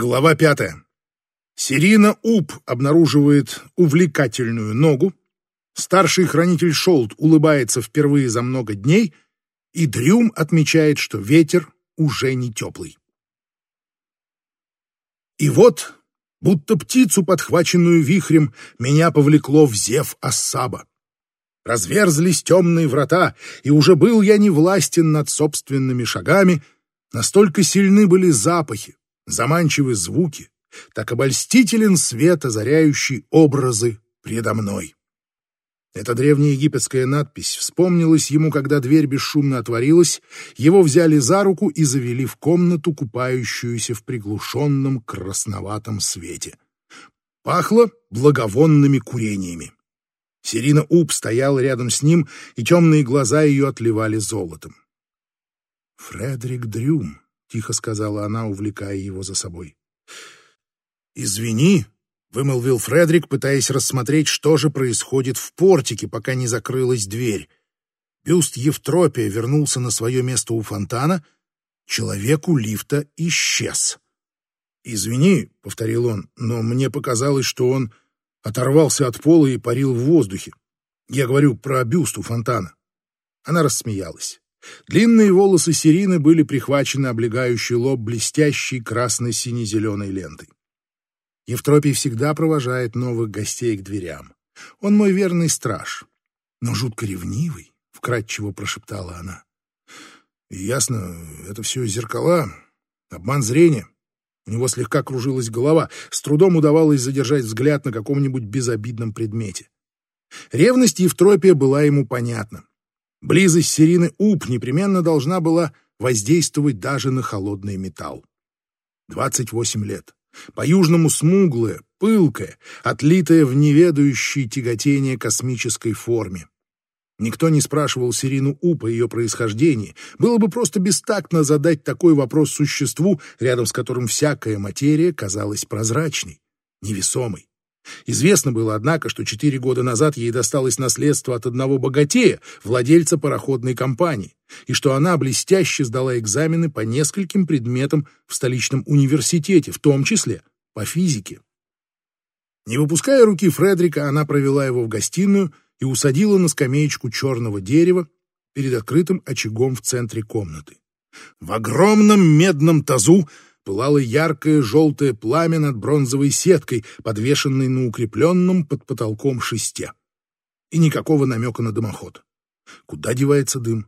Глава пятая. Сирина Уп обнаруживает увлекательную ногу, старший хранитель Шолт улыбается впервые за много дней, и Дрюм отмечает, что ветер уже не теплый. И вот, будто птицу, подхваченную вихрем, меня повлекло в зев Ассаба. Разверзлись темные врата, и уже был я не властен над собственными шагами, настолько сильны были запахи, заманчивы звуки, так обольстителен свет, озаряющий образы предо мной. Эта древняя египетская надпись вспомнилась ему, когда дверь бесшумно отворилась, его взяли за руку и завели в комнату, купающуюся в приглушенном красноватом свете. Пахло благовонными курениями. Сирина Уп стояла рядом с ним, и темные глаза ее отливали золотом. «Фредерик Дрюм», — тихо сказала она, увлекая его за собой. «Извини», — вымолвил Фредерик, пытаясь рассмотреть, что же происходит в портике, пока не закрылась дверь. Бюст Евтропия вернулся на свое место у фонтана, человек у лифта исчез. «Извини», — повторил он, — «но мне показалось, что он оторвался от пола и парил в воздухе. Я говорю про бюст у фонтана». Она рассмеялась. Длинные волосы Сирины были прихвачены облегающий лоб блестящей красно-сине-зеленой лентой. Евтропий всегда провожает новых гостей к дверям. Он мой верный страж, но жутко ревнивый, — вкратчиво прошептала она. Ясно, это все зеркала, обман зрения. У него слегка кружилась голова, с трудом удавалось задержать взгляд на каком-нибудь безобидном предмете. Ревность Евтропия была ему понятна. Близость Сирины Уп непременно должна была воздействовать даже на холодный металл. 28 лет. По-южному смуглая, пылкая, отлитая в неведающей тяготение космической форме. Никто не спрашивал Сирину Уп о ее происхождении. Было бы просто бестактно задать такой вопрос существу, рядом с которым всякая материя казалась прозрачной, невесомой. Известно было, однако, что четыре года назад ей досталось наследство от одного богатея, владельца пароходной компании, и что она блестяще сдала экзамены по нескольким предметам в столичном университете, в том числе по физике. Не выпуская руки Фредрика, она провела его в гостиную и усадила на скамеечку черного дерева перед открытым очагом в центре комнаты. В огромном медном тазу пылало яркое желтое пламя над бронзовой сеткой, подвешенной на укрепленном под потолком шесте. И никакого намека на дымоход. Куда девается дым?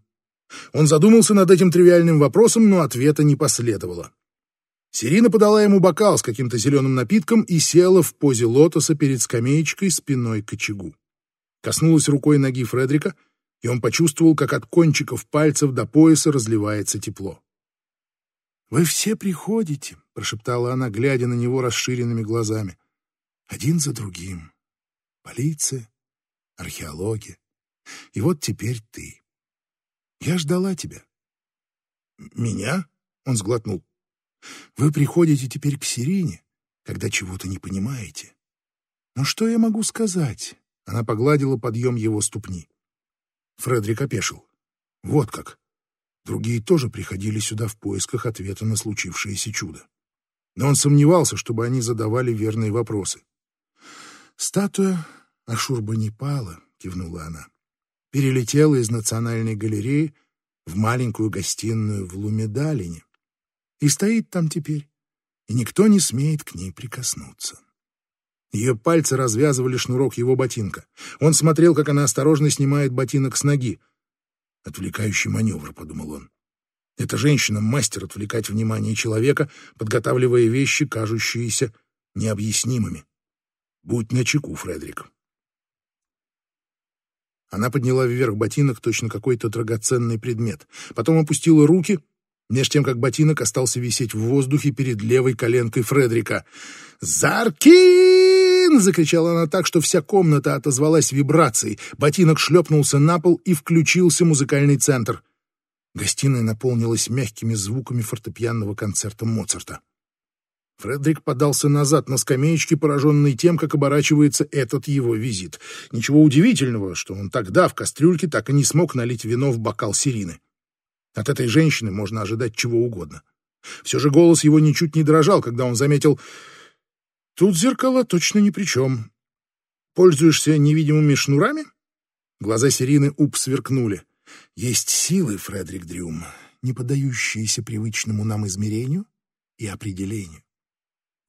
Он задумался над этим тривиальным вопросом, но ответа не последовало. Сирина подала ему бокал с каким-то зеленым напитком и села в позе лотоса перед скамеечкой спиной к очагу. Коснулась рукой ноги Фредрика, и он почувствовал, как от кончиков пальцев до пояса разливается тепло. «Вы все приходите», — прошептала она, глядя на него расширенными глазами. «Один за другим. Полиция, археология. И вот теперь ты. Я ждала тебя». «Меня?» — он сглотнул. «Вы приходите теперь к Сирине, когда чего-то не понимаете. Но что я могу сказать?» Она погладила подъем его ступни. Фредерик опешил. «Вот как. Другие тоже приходили сюда в поисках ответа на случившееся чудо. Но он сомневался, чтобы они задавали верные вопросы. «Статуя Ашурбанипала», — кивнула она, — перелетела из Национальной галереи в маленькую гостиную в Лумедалине и стоит там теперь, и никто не смеет к ней прикоснуться. Ее пальцы развязывали шнурок его ботинка. Он смотрел, как она осторожно снимает ботинок с ноги. Отвлекающий маневр, подумал он. Эта женщина — мастер отвлекать внимание человека, подготавливая вещи, кажущиеся необъяснимыми. Будь начеку, Фредерик. Она подняла вверх ботинок, точно какой-то драгоценный предмет. Потом опустила руки, меж тем, как ботинок остался висеть в воздухе перед левой коленкой Фредерика. «Зарки!» «Блин!» — закричала она так, что вся комната отозвалась вибрацией. Ботинок шлепнулся на пол и включился музыкальный центр. Гостиная наполнилась мягкими звуками фортепианного концерта Моцарта. Фредерик подался назад на скамеечке, пораженный тем, как оборачивается этот его визит. Ничего удивительного, что он тогда в кастрюльке так и не смог налить вино в бокал Сирины. От этой женщины можно ожидать чего угодно. Все же голос его ничуть не дрожал, когда он заметил «Тут зеркала точно ни при чем. Пользуешься невидимыми шнурами?» Глаза Сирины уп сверкнули. «Есть силы, Фредерик Дрюм, не поддающиеся привычному нам измерению и определению.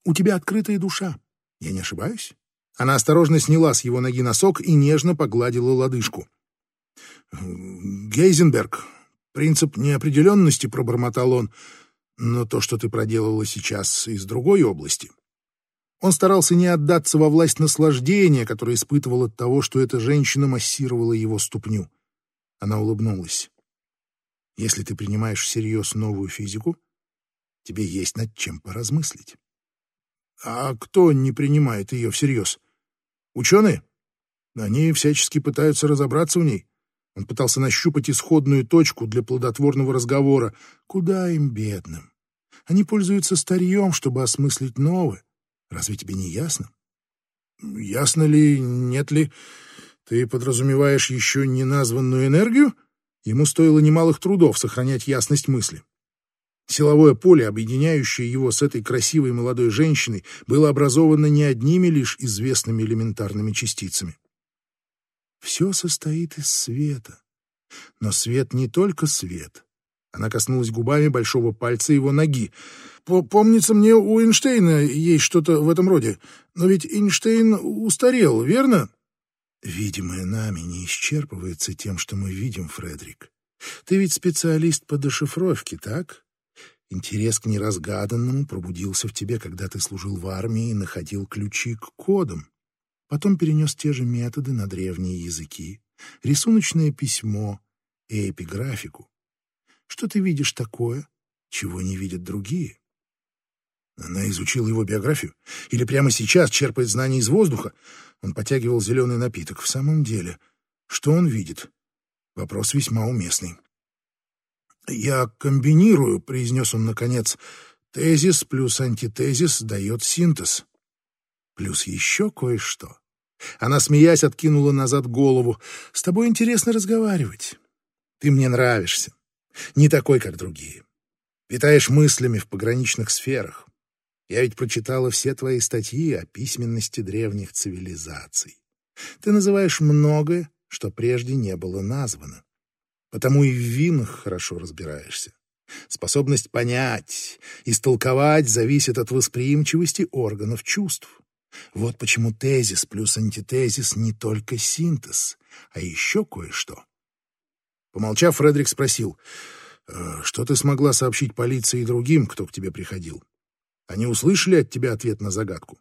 У тебя открытая душа, я не ошибаюсь?» Она осторожно сняла с его ноги носок и нежно погладила лодыжку. «Гейзенберг, принцип неопределенности», — пробормотал он, — «но то, что ты проделала сейчас из другой области». Он старался не отдаться во власть наслаждения, которое испытывал от того, что эта женщина массировала его ступню. Она улыбнулась. «Если ты принимаешь всерьез новую физику, тебе есть над чем поразмыслить». «А кто не принимает ее всерьез?» «Ученые?» Они всячески пытаются разобраться в ней. Он пытался нащупать исходную точку для плодотворного разговора. Куда им, бедным? Они пользуются старьем, чтобы осмыслить новое. Разве тебе не ясно? Ясно ли, нет ли? Ты подразумеваешь еще неназванную энергию? Ему стоило немалых трудов сохранять ясность мысли. Силовое поле, объединяющее его с этой красивой молодой женщиной, было образовано не одними лишь известными элементарными частицами. Все состоит из света. Но свет не только свет. Она коснулась губами большого пальца его ноги. «Помнится мне, у Эйнштейна есть что-то в этом роде. Но ведь Эйнштейн устарел, верно?» «Видимое нами не исчерпывается тем, что мы видим, Фредерик. Ты ведь специалист по дешифровке, так? Интерес к неразгаданному пробудился в тебе, когда ты служил в армии и находил ключи к кодам. Потом перенес те же методы на древние языки, рисуночное письмо и эпиграфику. Что ты видишь такое, чего не видят другие? Она изучила его биографию? Или прямо сейчас черпает знания из воздуха? Он потягивал зеленый напиток. В самом деле, что он видит? Вопрос весьма уместный. «Я комбинирую», — произнес он наконец. «Тезис плюс антитезис дает синтез. Плюс еще кое-что. Она, смеясь, откинула назад голову. «С тобой интересно разговаривать. Ты мне нравишься. Не такой, как другие. Питаешь мыслями в пограничных сферах. Я ведь прочитала все твои статьи о письменности древних цивилизаций. Ты называешь многое, что прежде не было названо. Потому и в винах хорошо разбираешься. Способность понять, истолковать зависит от восприимчивости органов чувств. Вот почему тезис плюс антитезис не только синтез, а еще кое-что. Помолчав, Фредерик спросил, «Э, «Что ты смогла сообщить полиции и другим, кто к тебе приходил? Они услышали от тебя ответ на загадку?»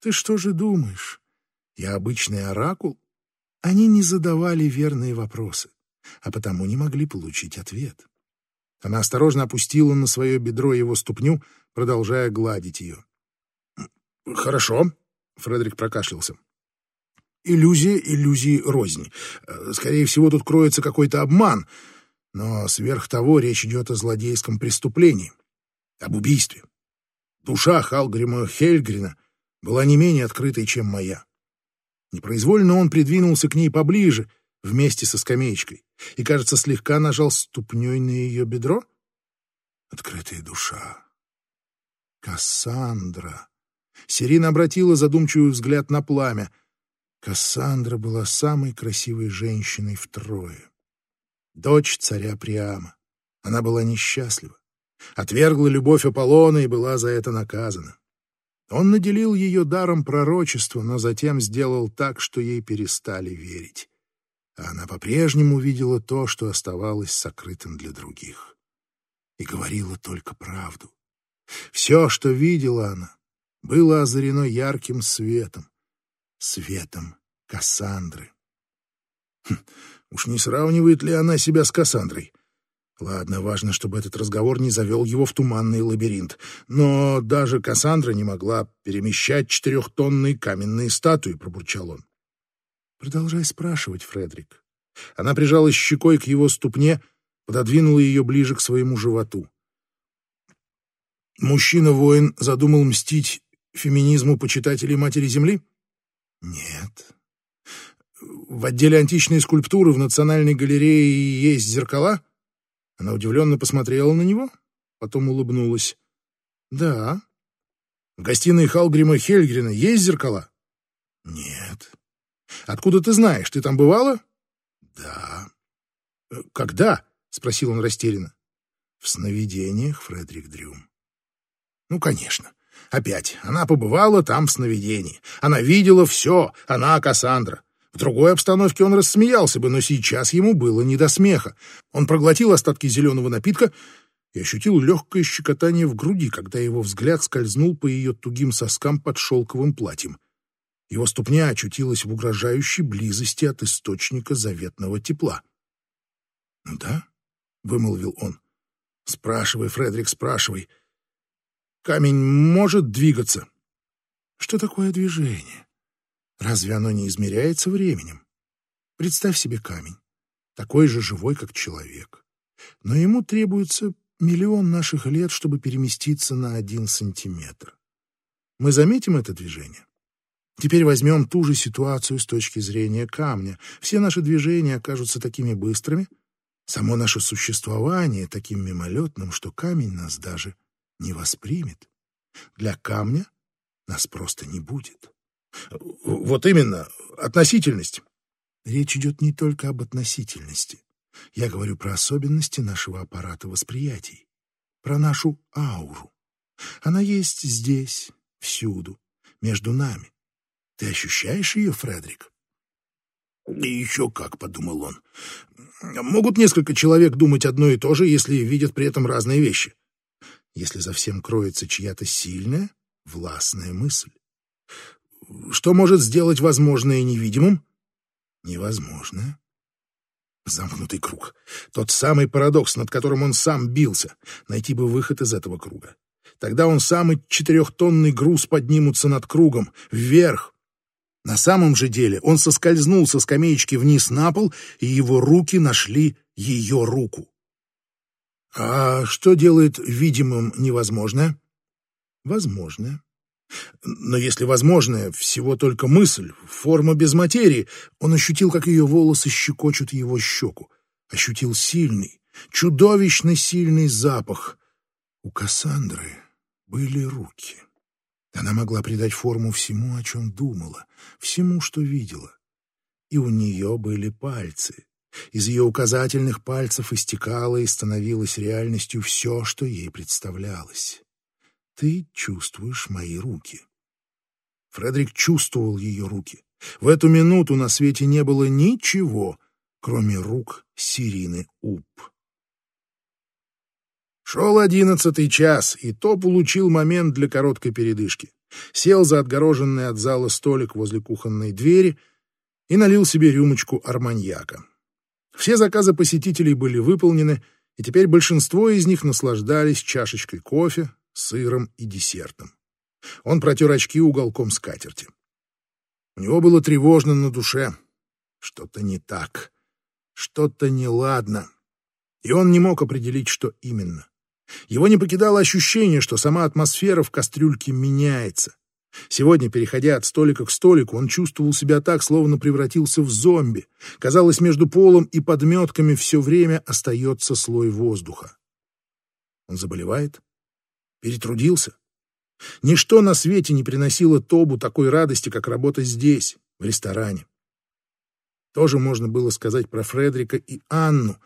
«Ты что же думаешь? Я обычный оракул?» Они не задавали верные вопросы, а потому не могли получить ответ. Она осторожно опустила на свое бедро его ступню, продолжая гладить ее. «Хорошо», — Фредерик прокашлялся. «Иллюзия иллюзии рознь. Э, скорее всего, тут кроется какой-то обман, но сверх того речь идет о злодейском преступлении, об убийстве. Душа Халгрима Хельгрина была не менее открытой, чем моя. Непроизвольно он придвинулся к ней поближе, вместе со скамеечкой, и, кажется, слегка нажал ступней на ее бедро. Открытая душа. Кассандра. Сирина обратила задумчивый взгляд на пламя. Кассандра была самой красивой женщиной втрое. Дочь царя Приама. Она была несчастлива. Отвергла любовь Аполлона и была за это наказана. Он наделил ее даром пророчества, но затем сделал так, что ей перестали верить. А она по-прежнему видела то, что оставалось сокрытым для других. И говорила только правду. Все, что видела она, было озарено ярким светом, светом Кассандры. Хм, уж не сравнивает ли она себя с Кассандрой? Ладно, важно, чтобы этот разговор не завел его в туманный лабиринт. Но даже Кассандра не могла перемещать четырехтонные каменные статуи, пробурчал он. Продолжай спрашивать, Фредерик. Она прижалась щекой к его ступне, пододвинула ее ближе к своему животу. Мужчина-воин задумал мстить феминизму почитателей Матери Земли? Нет. В отделе античной скульптуры в Национальной галерее есть зеркала? Она удивленно посмотрела на него. потом улыбнулась. «Да». «В гостиной Халгрима Хельгрина есть зеркала?» «Нет». «Откуда ты знаешь? Ты там бывала?» «Да». «Э, «Когда?» — спросил он растерянно. «В сновидениях, Фредерик Дрюм». «Ну, конечно. Опять. Она побывала там в сновидении. Она видела все. Она Кассандра. В другой обстановке он рассмеялся бы, но сейчас ему было не до смеха. Он проглотил остатки зеленого напитка и ощутил легкое щекотание в груди, когда его взгляд скользнул по ее тугим соскам под шелковым платьем. Его ступня очутилась в угрожающей близости от источника заветного тепла. «Ну да», — вымолвил он. «Спрашивай, Фредерик, спрашивай. Камень может двигаться?» «Что такое движение? Разве оно не измеряется временем? Представь себе камень, такой же живой, как человек. Но ему требуется миллион наших лет, чтобы переместиться на один сантиметр. Мы заметим это движение? Теперь возьмем ту же ситуацию с точки зрения камня. Все наши движения окажутся такими быстрыми, само наше существование таким мимолетным, что камень нас даже не воспримет. Для камня нас просто не будет. Вот именно, относительность. Речь идет не только об относительности. Я говорю про особенности нашего аппарата восприятий, про нашу ауру. Она есть здесь, всюду, между нами. Ты ощущаешь ее, Фредерик? И еще как, подумал он. Могут несколько человек думать одно и то же, если видят при этом разные вещи. Если за всем кроется чья-то сильная, властная мысль. Что может сделать возможное невидимым? Невозможное. Замкнутый круг. Тот самый парадокс, над которым он сам бился. Найти бы выход из этого круга. Тогда он сам и четырехтонный груз поднимутся над кругом, вверх. На самом же деле он соскользнул со скамеечки вниз на пол, и его руки нашли ее руку. А что делает видимым невозможное? Возможное. Но если возможное всего только мысль, форма без материи, он ощутил, как ее волосы щекочут его щеку. Ощутил сильный, чудовищно сильный запах. У Кассандры были руки. Она могла придать форму всему, о чем думала, всему, что видела. И у нее были пальцы. Из ее указательных пальцев истекало и становилось реальностью все, что ей представлялось. Ты чувствуешь мои руки. Фредерик чувствовал ее руки. В эту минуту на свете не было ничего, кроме рук Сирины Уп. Шел одиннадцатый час, и то получил момент для короткой передышки. Сел за отгороженный от зала столик возле кухонной двери и налил себе рюмочку арманьяка. Все заказы посетителей были выполнены, и теперь большинство из них наслаждались чашечкой кофе, сыром и десертом. Он протер очки уголком скатерти. У него было тревожно на душе. Что-то не так, что-то неладно. И он не мог определить, что именно. Его не покидало ощущение, что сама атмосфера в кастрюльке меняется. Сегодня, переходя от столика к столику, он чувствовал себя так, словно превратился в зомби. Казалось, между полом и подметками все время остается слой воздуха. Он заболевает? Перетрудился? Ничто на свете не приносило Тобу такой радости, как работа здесь, в ресторане. Тоже можно было сказать про Фредрика и Анну,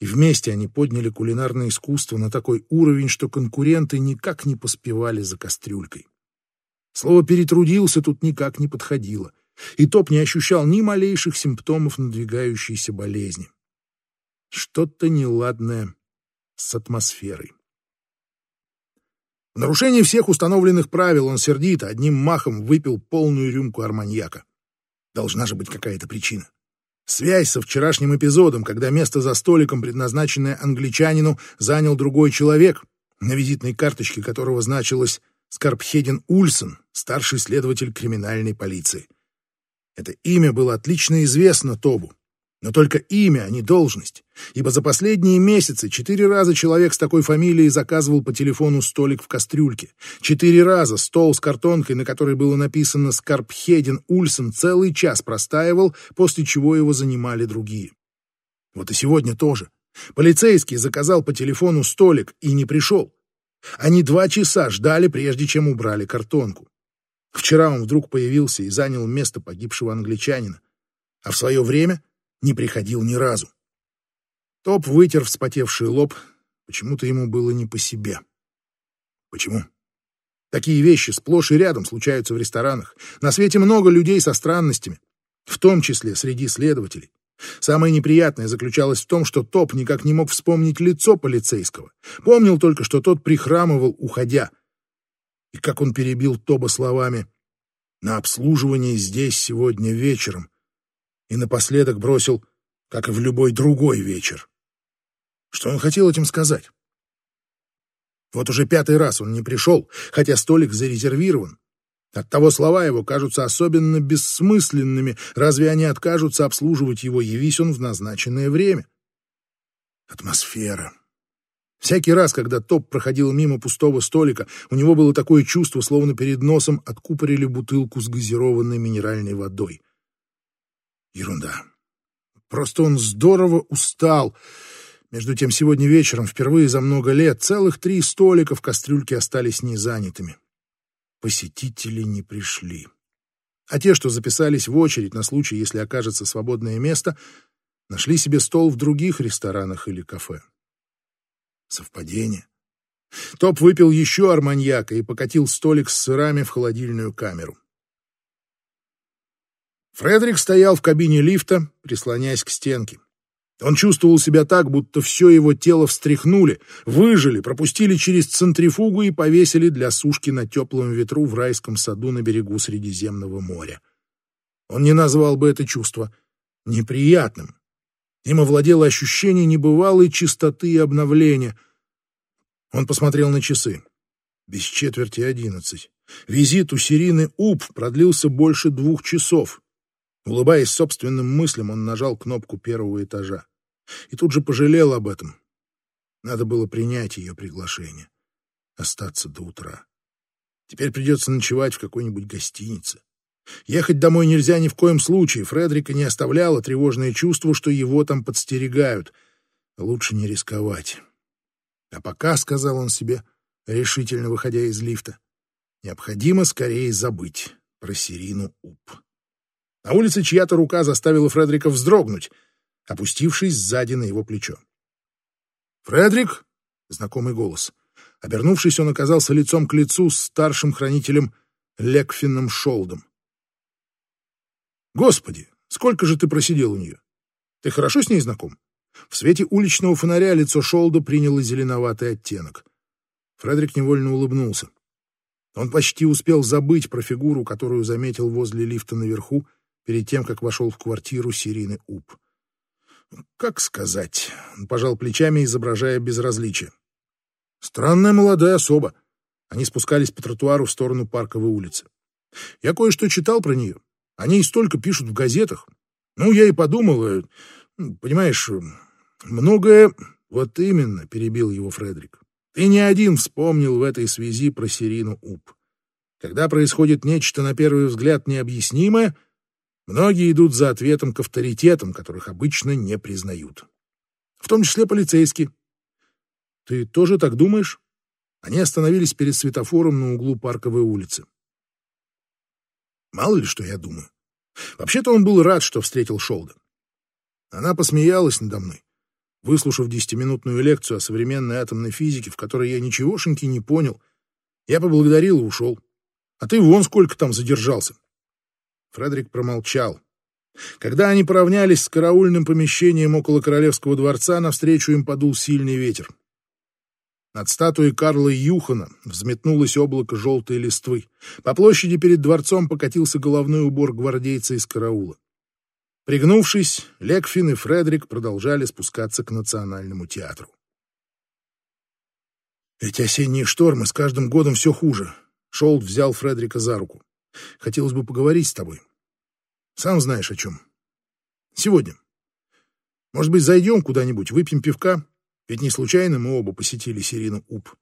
и вместе они подняли кулинарное искусство на такой уровень, что конкуренты никак не поспевали за кастрюлькой. Слово «перетрудился» тут никак не подходило, и Топ не ощущал ни малейших симптомов надвигающейся болезни. Что-то неладное с атмосферой. В нарушении всех установленных правил он сердито одним махом выпил полную рюмку арманьяка. Должна же быть какая-то причина. Связь со вчерашним эпизодом, когда место за столиком, предназначенное англичанину, занял другой человек, на визитной карточке которого значилось Скарпхеден Ульсен, старший следователь криминальной полиции. Это имя было отлично известно Тобу. Но только имя, а не должность. Ибо за последние месяцы четыре раза человек с такой фамилией заказывал по телефону столик в кастрюльке. Четыре раза стол с картонкой, на которой было написано «Скарпхеден Ульсен», целый час простаивал, после чего его занимали другие. Вот и сегодня тоже. Полицейский заказал по телефону столик и не пришел. Они два часа ждали, прежде чем убрали картонку. Вчера он вдруг появился и занял место погибшего англичанина, а в свое время не приходил ни разу. Топ вытер вспотевший лоб, почему-то ему было не по себе. Почему? Такие вещи сплошь и рядом случаются в ресторанах. На свете много людей со странностями, в том числе среди следователей. Самое неприятное заключалось в том, что Топ никак не мог вспомнить лицо полицейского. Помнил только, что тот прихрамывал, уходя. И как он перебил Тоба словами «На обслуживание здесь сегодня вечером» и напоследок бросил «как и в любой другой вечер». Что он хотел этим сказать? Вот уже пятый раз он не пришел, хотя столик зарезервирован. Оттого слова его кажутся особенно бессмысленными. Разве они откажутся обслуживать его, явись он в назначенное время? Атмосфера. Всякий раз, когда Топ проходил мимо пустого столика, у него было такое чувство, словно перед носом откупорили бутылку с газированной минеральной водой. Ерунда. Просто он здорово устал. Между тем, сегодня вечером, впервые за много лет, целых три столика в кастрюльке остались незанятыми посетители не пришли. А те, что записались в очередь на случай, если окажется свободное место, нашли себе стол в других ресторанах или кафе. Совпадение. Топ выпил еще арманьяка и покатил столик с сырами в холодильную камеру. Фредерик стоял в кабине лифта, прислоняясь к стенке. Он чувствовал себя так, будто все его тело встряхнули, выжили, пропустили через центрифугу и повесили для сушки на теплом ветру в райском саду на берегу Средиземного моря. Он не назвал бы это чувство неприятным. Им овладело ощущение небывалой чистоты и обновления. Он посмотрел на часы. Без четверти одиннадцать. Визит у Сирины Уп продлился больше двух часов. Улыбаясь собственным мыслям, он нажал кнопку первого этажа. И тут же пожалел об этом. Надо было принять ее приглашение. Остаться до утра. Теперь придется ночевать в какой-нибудь гостинице. Ехать домой нельзя ни в коем случае. Фредрика не оставляло тревожное чувство, что его там подстерегают. Лучше не рисковать. А пока, — сказал он себе, решительно выходя из лифта, — необходимо скорее забыть про Сирину Уп. На улице чья-то рука заставила Фредрика вздрогнуть, опустившись сзади на его плечо. «Фредрик!» — знакомый голос. Обернувшись, он оказался лицом к лицу с старшим хранителем Лекфином Шолдом. «Господи, сколько же ты просидел у нее? Ты хорошо с ней знаком?» В свете уличного фонаря лицо Шолда приняло зеленоватый оттенок. Фредерик невольно улыбнулся. Он почти успел забыть про фигуру, которую заметил возле лифта наверху, перед тем, как вошел в квартиру Сирины Уп. «Как сказать?» — пожал плечами, изображая безразличие. «Странная молодая особа». Они спускались по тротуару в сторону Парковой улицы. «Я кое-что читал про нее. Они и столько пишут в газетах. Ну, я и подумал, э, понимаешь, многое...» «Вот именно», — перебил его Фредерик. «Ты не один вспомнил в этой связи про Сирину Уп. Когда происходит нечто, на первый взгляд, необъяснимое — Многие идут за ответом к авторитетам, которых обычно не признают. В том числе полицейские. Ты тоже так думаешь? Они остановились перед светофором на углу Парковой улицы. Мало ли, что я думаю. Вообще-то он был рад, что встретил Шолда. Она посмеялась надо мной, выслушав десятиминутную лекцию о современной атомной физике, в которой я ничегошеньки не понял. Я поблагодарил и ушел. А ты вон сколько там задержался. Фредерик промолчал. Когда они поравнялись с караульным помещением около Королевского дворца, навстречу им подул сильный ветер. Над статуей Карла Юхана взметнулось облако желтой листвы. По площади перед дворцом покатился головной убор гвардейца из караула. Пригнувшись, Лекфин и Фредерик продолжали спускаться к Национальному театру. Эти осенние штормы с каждым годом все хуже. Шолд взял Фредерика за руку. Хотелось бы поговорить с тобой. Сам знаешь о чем. Сегодня. Может быть, зайдем куда-нибудь, выпьем пивка? Ведь не случайно мы оба посетили Сирину Уп.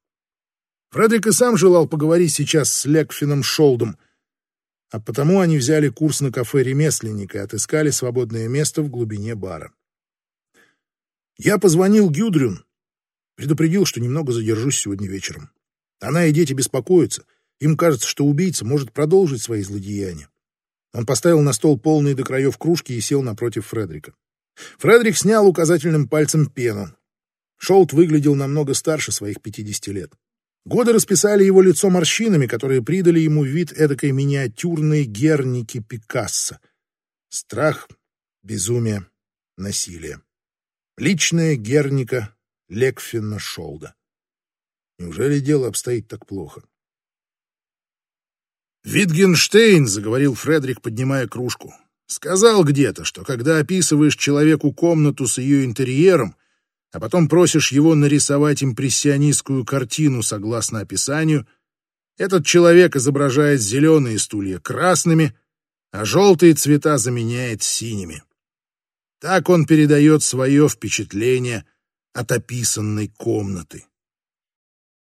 Фредерик и сам желал поговорить сейчас с Лекфином Шолдом, а потому они взяли курс на кафе ремесленника и отыскали свободное место в глубине бара. Я позвонил Гюдрюн, предупредил, что немного задержусь сегодня вечером. Она и дети беспокоятся. Им кажется, что убийца может продолжить свои злодеяния. Он поставил на стол полные до краев кружки и сел напротив Фредрика. Фредрик снял указательным пальцем пену. Шолт выглядел намного старше своих 50 лет. Годы расписали его лицо морщинами, которые придали ему вид эдакой миниатюрной герники Пикассо. Страх, безумие, насилие. Личная герника Лекфина Шолда. Неужели дело обстоит так плохо? «Витгенштейн», — заговорил Фредерик, поднимая кружку, — «сказал где-то, что когда описываешь человеку комнату с ее интерьером, а потом просишь его нарисовать импрессионистскую картину согласно описанию, этот человек изображает зеленые стулья красными, а желтые цвета заменяет синими. Так он передает свое впечатление от описанной комнаты.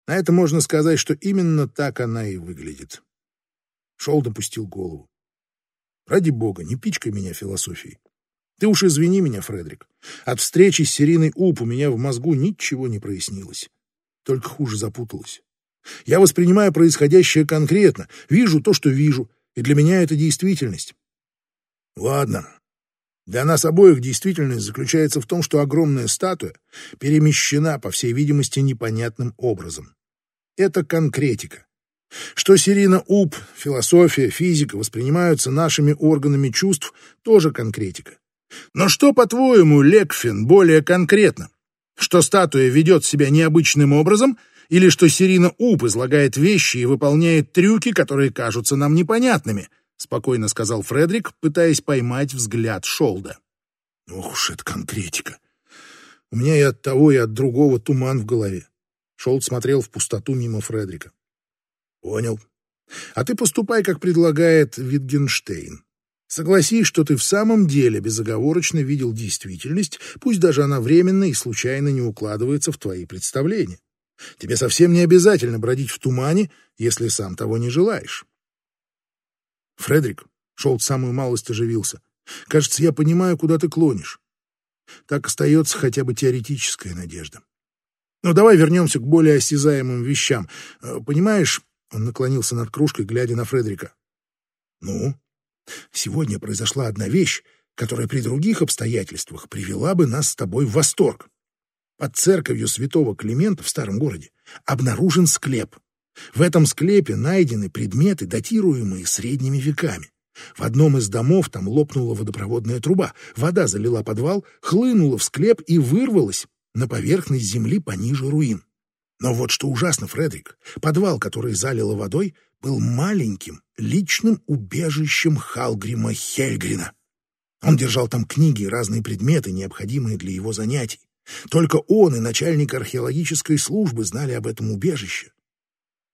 На это можно сказать, что именно так она и выглядит. Шел допустил голову. Ради бога, не пичкай меня философией. Ты уж извини меня, Фредерик. От встречи с Сериной Уп у меня в мозгу ничего не прояснилось. Только хуже запуталось. Я воспринимаю происходящее конкретно, вижу то, что вижу, и для меня это действительность. Ладно. Для нас обоих действительность заключается в том, что огромная статуя перемещена, по всей видимости, непонятным образом. Это конкретика. Что Сирина Уп, философия, физика воспринимаются нашими органами чувств, тоже конкретика. Но что, по-твоему, Лекфин более конкретно? Что статуя ведет себя необычным образом, или что Сирина Уп излагает вещи и выполняет трюки, которые кажутся нам непонятными? Спокойно сказал Фредерик, пытаясь поймать взгляд Шолда. Ох уж это конкретика. У меня и от того, и от другого туман в голове. Шолд смотрел в пустоту мимо Фредрика. Понял. А ты поступай, как предлагает Витгенштейн. Согласись, что ты в самом деле безоговорочно видел действительность, пусть даже она временно и случайно не укладывается в твои представления. Тебе совсем не обязательно бродить в тумане, если сам того не желаешь. Фредерик, Шолт самую малость оживился. Кажется, я понимаю, куда ты клонишь. Так остается хотя бы теоретическая надежда. Но ну, давай вернемся к более осязаемым вещам. Э, понимаешь, он наклонился над кружкой, глядя на Фредерика. Ну, Сегодня произошла одна вещь, которая при других обстоятельствах привела бы нас с тобой в восторг. Под церковью святого Климента в старом городе обнаружен склеп. В этом склепе найдены предметы, датируемые средними веками. В одном из домов там лопнула водопроводная труба, вода залила подвал, хлынула в склеп и вырвалась на поверхность земли пониже руин. Но вот что ужасно, Фредерик, подвал, который залило водой, был маленьким личным убежищем Халгрима Хельгрина. Он держал там книги и разные предметы, необходимые для его занятий. Только он и начальник археологической службы знали об этом убежище.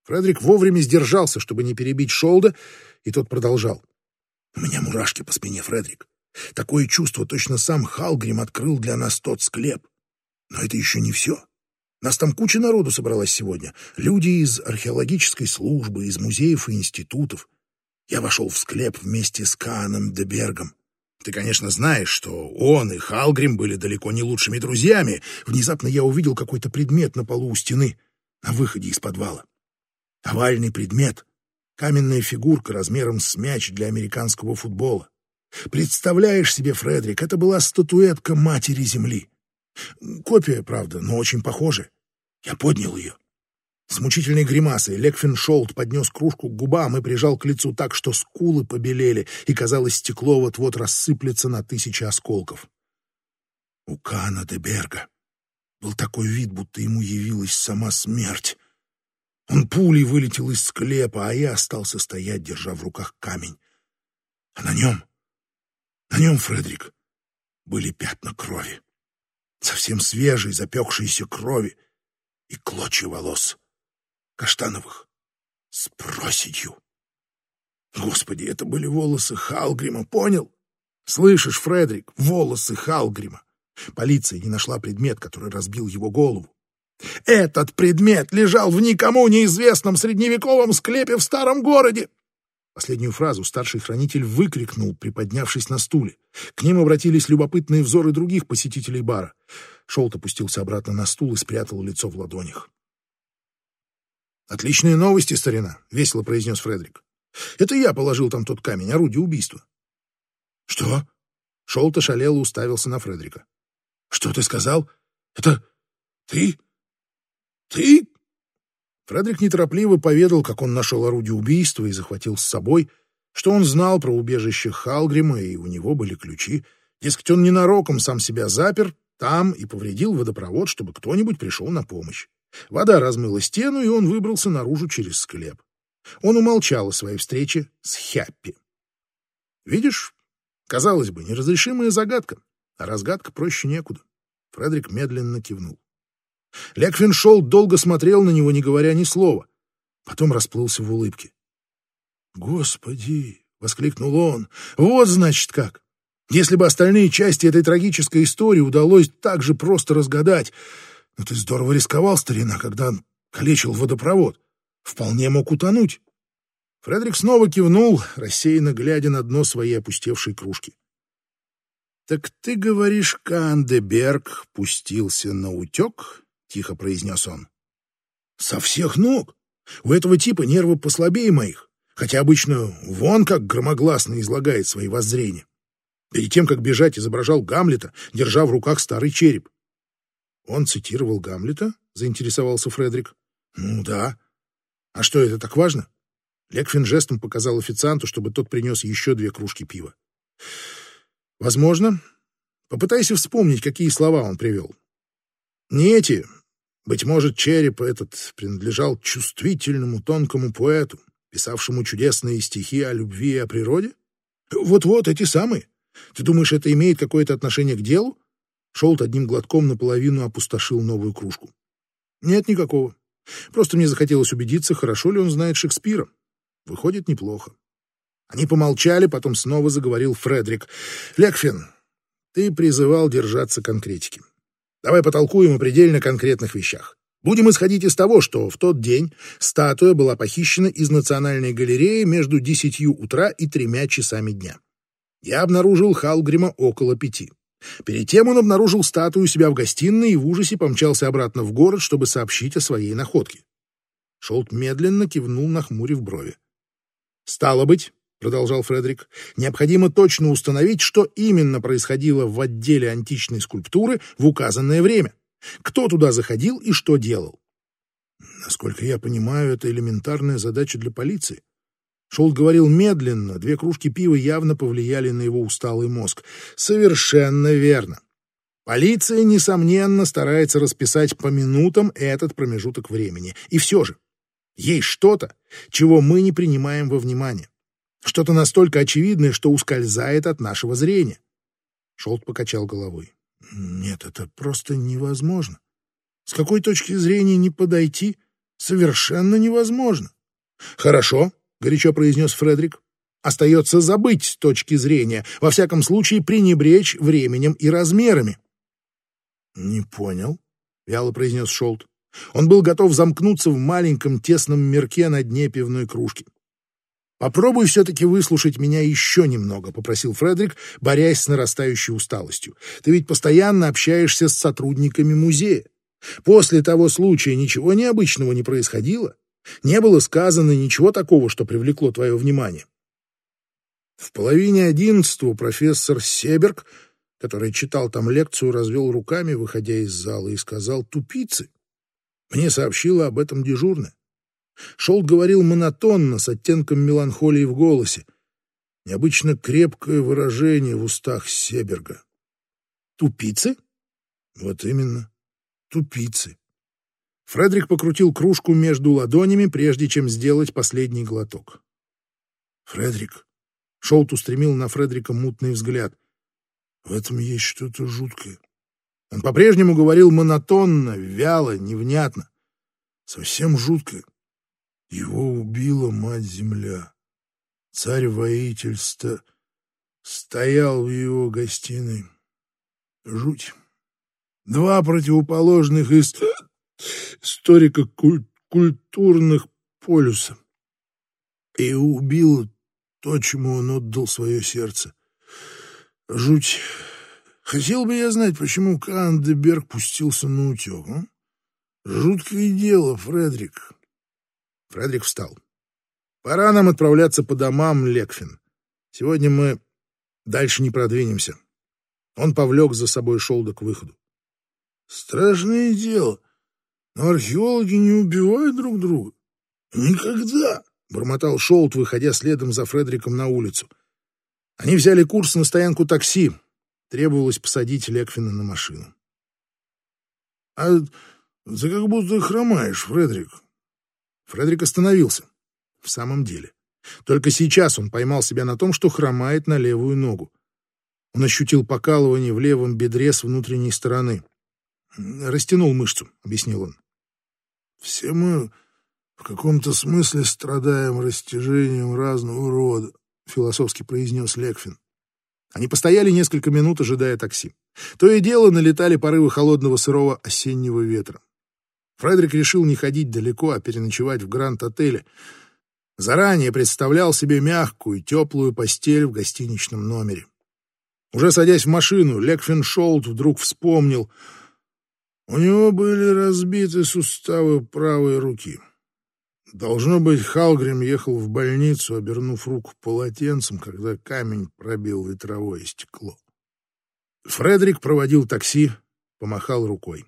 Фредерик вовремя сдержался, чтобы не перебить Шолда, и тот продолжал. «У меня мурашки по спине, Фредерик. Такое чувство точно сам Халгрим открыл для нас тот склеп. Но это еще не все. Нас там куча народу собралась сегодня. Люди из археологической службы, из музеев и институтов. Я вошел в склеп вместе с Кааном де Бергом. Ты, конечно, знаешь, что он и Халгрим были далеко не лучшими друзьями. Внезапно я увидел какой-то предмет на полу у стены, на выходе из подвала. Овальный предмет, каменная фигурка размером с мяч для американского футбола. Представляешь себе, Фредерик, это была статуэтка Матери Земли. Копия, правда, но очень похожая. Я поднял ее. С мучительной гримасой Лекфин Шолт поднес кружку к губам и прижал к лицу так, что скулы побелели, и, казалось, стекло вот-вот рассыплется на тысячи осколков. У Кана де Берга был такой вид, будто ему явилась сама смерть. Он пулей вылетел из склепа, а я остался стоять, держа в руках камень. А на нем, на нем, Фредерик, были пятна крови совсем свежей, запекшейся крови и клочья волос, каштановых, с проседью. Господи, это были волосы Халгрима, понял? Слышишь, Фредерик, волосы Халгрима. Полиция не нашла предмет, который разбил его голову. Этот предмет лежал в никому неизвестном средневековом склепе в старом городе. Последнюю фразу старший хранитель выкрикнул, приподнявшись на стуле. К ним обратились любопытные взоры других посетителей бара. Шолт опустился обратно на стул и спрятал лицо в ладонях. «Отличные новости, старина», — весело произнес Фредерик. «Это я положил там тот камень, орудие убийства». «Что?» — Шолт и уставился на Фредерика. «Что ты сказал? Это ты? Ты?» Фредерик неторопливо поведал, как он нашел орудие убийства и захватил с собой, что он знал про убежище Халгрима, и у него были ключи. Дескать, он ненароком сам себя запер там и повредил водопровод, чтобы кто-нибудь пришел на помощь. Вода размыла стену, и он выбрался наружу через склеп. Он умолчал о своей встрече с Хяппи. «Видишь, казалось бы, неразрешимая загадка, а разгадка проще некуда». Фредерик медленно кивнул. Леквин шел, долго смотрел на него, не говоря ни слова. Потом расплылся в улыбке. «Господи!» — воскликнул он. «Вот, значит, как! Если бы остальные части этой трагической истории удалось так же просто разгадать... Но ты здорово рисковал, старина, когда калечил водопровод. Вполне мог утонуть». Фредерик снова кивнул, рассеянно глядя на дно своей опустевшей кружки. «Так ты говоришь, Кандеберг пустился на утек тихо произнес он. Со всех ног. У этого типа нервы послабее моих, хотя обычно вон как громогласно излагает свои воззрения. Перед тем, как бежать, изображал Гамлета, держа в руках старый череп. Он цитировал Гамлета? Заинтересовался Фредерик. Ну да. А что, это так важно? Лекфин жестом показал официанту, чтобы тот принес еще две кружки пива. Возможно. Попытайся вспомнить, какие слова он привел. Не эти, быть может, череп этот принадлежал чувствительному, тонкому поэту, писавшему чудесные стихи о любви и о природе? Вот-вот, эти самые. Ты думаешь, это имеет какое-то отношение к делу? Шолт одним глотком наполовину опустошил новую кружку. Нет никакого. Просто мне захотелось убедиться, хорошо ли он знает Шекспира. Выходит, неплохо. Они помолчали, потом снова заговорил Фредерик. «Лекфин, ты призывал держаться конкретики. Давай потолкуем о предельно конкретных вещах. Будем исходить из того, что в тот день статуя была похищена из Национальной галереи между десятью утра и тремя часами дня. Я обнаружил Халгрима около пяти. Перед тем он обнаружил статую себя в гостиной и в ужасе помчался обратно в город, чтобы сообщить о своей находке. Шолт медленно кивнул, нахмурив брови. «Стало быть, — продолжал Фредерик, — необходимо точно установить, что именно происходило в отделе античной скульптуры в указанное время. Кто туда заходил и что делал. Насколько я понимаю, это элементарная задача для полиции. Шолт говорил медленно, две кружки пива явно повлияли на его усталый мозг. Совершенно верно. Полиция, несомненно, старается расписать по минутам этот промежуток времени. И все же, есть что-то, чего мы не принимаем во внимание. Что-то настолько очевидное, что ускользает от нашего зрения. Шолт покачал головой. Нет, это просто невозможно. С какой точки зрения не подойти, совершенно невозможно. Хорошо, горячо произнес Фредерик. Остается забыть точки зрения, во всяком случае пренебречь временем и размерами. Не понял, вяло произнес Шолт. Он был готов замкнуться в маленьком тесном мирке на дне пивной кружки. «Попробуй все-таки выслушать меня еще немного», — попросил Фредерик, борясь с нарастающей усталостью. «Ты ведь постоянно общаешься с сотрудниками музея. После того случая ничего необычного не происходило? Не было сказано ничего такого, что привлекло твое внимание?» В половине одиннадцатого профессор Себерг, который читал там лекцию, развел руками, выходя из зала, и сказал «тупицы». Мне сообщила об этом дежурная. Шолт говорил монотонно, с оттенком меланхолии в голосе. Необычно крепкое выражение в устах Себерга. «Тупицы?» «Вот именно, тупицы». Фредерик покрутил кружку между ладонями, прежде чем сделать последний глоток. «Фредерик...» Шолт устремил на Фредерика мутный взгляд. «В этом есть что-то жуткое». Он по-прежнему говорил монотонно, вяло, невнятно. Совсем жуткое. Его убила мать-земля. Царь-воитель ста... стоял в его гостиной. Жуть. Два противоположных из... историко-культурных полюса. И убила то, чему он отдал свое сердце. Жуть. Хотел бы я знать, почему Кандеберг пустился на утек. А? Жуткое дело, Фредерик. Фредерик встал. Пора нам отправляться по домам, Лекфин. Сегодня мы дальше не продвинемся. Он повлек за собой Шолда к выходу. Страшное дело. Но археологи не убивают друг друга. Никогда, бормотал Шолд, выходя следом за Фредериком на улицу. Они взяли курс на стоянку такси. Требовалось посадить Лекфина на машину. — А ты как будто хромаешь, Фредерик. Фредерик остановился. В самом деле. Только сейчас он поймал себя на том, что хромает на левую ногу. Он ощутил покалывание в левом бедре с внутренней стороны. «Растянул мышцу», — объяснил он. «Все мы в каком-то смысле страдаем растяжением разного рода», — философски произнес Лекфин. Они постояли несколько минут, ожидая такси. То и дело налетали порывы холодного сырого осеннего ветра. Фредерик решил не ходить далеко, а переночевать в Гранд-отеле. Заранее представлял себе мягкую, теплую постель в гостиничном номере. Уже садясь в машину, Лекфин Шолт вдруг вспомнил. У него были разбиты суставы правой руки. Должно быть, Халгрим ехал в больницу, обернув руку полотенцем, когда камень пробил ветровое стекло. Фредерик проводил такси, помахал рукой.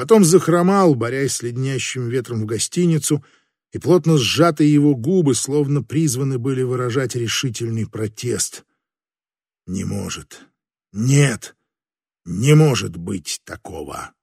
Потом захромал, борясь с леднящим ветром в гостиницу, и плотно сжатые его губы словно призваны были выражать решительный протест. Не может, нет, не может быть такого.